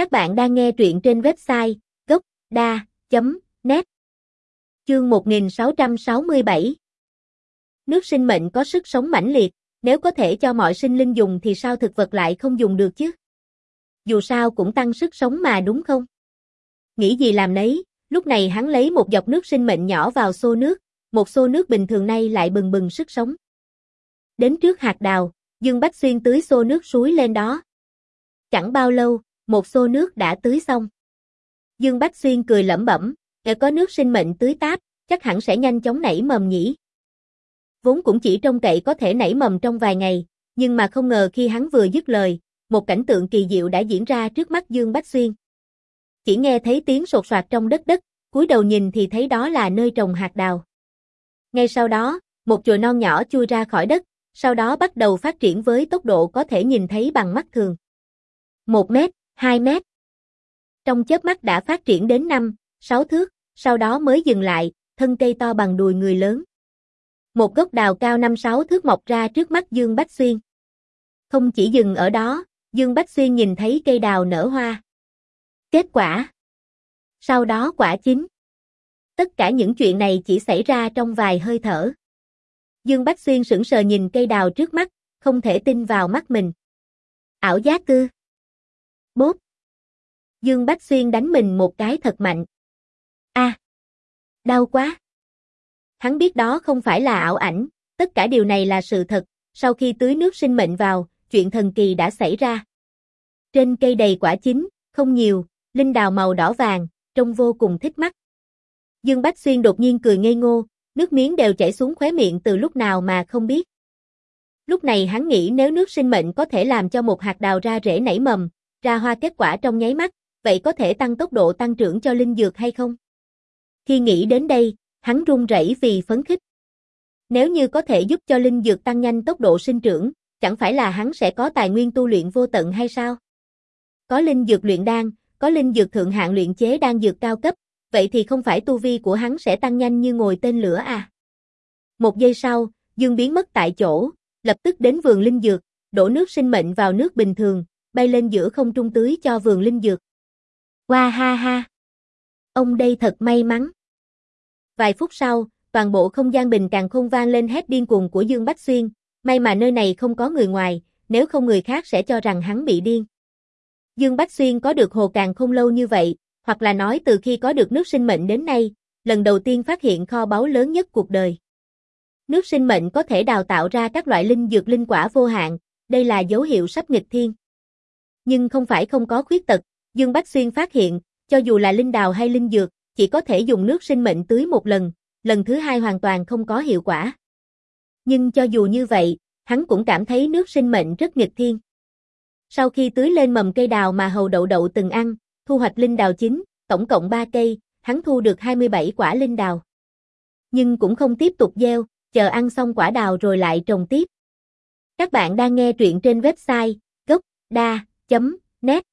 Các bạn đang nghe truyện trên website gốc.da.net Chương 1667 Nước sinh mệnh có sức sống mãnh liệt, nếu có thể cho mọi sinh linh dùng thì sao thực vật lại không dùng được chứ? Dù sao cũng tăng sức sống mà đúng không? Nghĩ gì làm nấy, lúc này hắn lấy một dọc nước sinh mệnh nhỏ vào xô nước, một xô nước bình thường nay lại bừng bừng sức sống. Đến trước hạt đào, Dương Bách Xuyên tưới xô nước suối lên đó. Chẳng bao lâu, một xô nước đã tưới xong. Dương Bách Xuyên cười lẩm bẩm, để có nước sinh mệnh tưới táp, chắc hẳn sẽ nhanh chóng nảy mầm nhỉ. Vốn cũng chỉ trông cậy có thể nảy mầm trong vài ngày, nhưng mà không ngờ khi hắn vừa dứt lời, một cảnh tượng kỳ diệu đã diễn ra trước mắt Dương Bách Xuyên. Chỉ nghe thấy tiếng sột soạt trong đất đất, cúi đầu nhìn thì thấy đó là nơi trồng hạt đào. Ngay sau đó, một chồi non nhỏ chui ra khỏi đất, sau đó bắt đầu phát triển với tốc độ có thể nhìn thấy bằng mắt thường. một mét, 2 mét. Trong chớp mắt đã phát triển đến 5, 6 thước, sau đó mới dừng lại, thân cây to bằng đùi người lớn. Một gốc đào cao 5-6 thước mọc ra trước mắt Dương Bách Xuyên. Không chỉ dừng ở đó, Dương Bách Xuyên nhìn thấy cây đào nở hoa. Kết quả. Sau đó quả chín. Tất cả những chuyện này chỉ xảy ra trong vài hơi thở. Dương Bách Xuyên sững sờ nhìn cây đào trước mắt, không thể tin vào mắt mình. Ảo giác cư. Bốp. Dương Bách Xuyên đánh mình một cái thật mạnh. A. đau quá. Hắn biết đó không phải là ảo ảnh, tất cả điều này là sự thật, sau khi tưới nước sinh mệnh vào, chuyện thần kỳ đã xảy ra. Trên cây đầy quả chín, không nhiều, linh đào màu đỏ vàng, trông vô cùng thích mắt. Dương Bách Xuyên đột nhiên cười ngây ngô, nước miếng đều chảy xuống khóe miệng từ lúc nào mà không biết. Lúc này hắn nghĩ nếu nước sinh mệnh có thể làm cho một hạt đào ra rễ nảy mầm, ra hoa kết quả trong nháy mắt, vậy có thể tăng tốc độ tăng trưởng cho linh dược hay không? Khi nghĩ đến đây, hắn run rẩy vì phấn khích. Nếu như có thể giúp cho linh dược tăng nhanh tốc độ sinh trưởng, chẳng phải là hắn sẽ có tài nguyên tu luyện vô tận hay sao? Có linh dược luyện đan, có linh dược thượng hạng luyện chế đan dược cao cấp, vậy thì không phải tu vi của hắn sẽ tăng nhanh như ngồi tên lửa à? Một giây sau, Dương biến mất tại chỗ, lập tức đến vườn linh dược, đổ nước sinh mệnh vào nước bình thường, bay lên giữa không trung tưới cho vườn linh dược. Hoa ha ha! Ông đây thật may mắn. Vài phút sau, toàn bộ không gian bình càng không vang lên hết điên cuồng của Dương Bách Xuyên, may mà nơi này không có người ngoài, nếu không người khác sẽ cho rằng hắn bị điên. Dương Bách Xuyên có được hồ càng không lâu như vậy, hoặc là nói từ khi có được nước sinh mệnh đến nay, lần đầu tiên phát hiện kho báu lớn nhất cuộc đời. Nước sinh mệnh có thể đào tạo ra các loại linh dược linh quả vô hạn, đây là dấu hiệu sắp nghịch thiên. Nhưng không phải không có khuyết tật, Dương Bách Xuyên phát hiện, cho dù là linh đào hay linh dược, chỉ có thể dùng nước sinh mệnh tưới một lần, lần thứ hai hoàn toàn không có hiệu quả. Nhưng cho dù như vậy, hắn cũng cảm thấy nước sinh mệnh rất nghịch thiên. Sau khi tưới lên mầm cây đào mà hầu đậu đậu từng ăn, thu hoạch linh đào chính tổng cộng 3 cây, hắn thu được 27 quả linh đào. Nhưng cũng không tiếp tục gieo, chờ ăn xong quả đào rồi lại trồng tiếp. Các bạn đang nghe truyện trên website gocda.net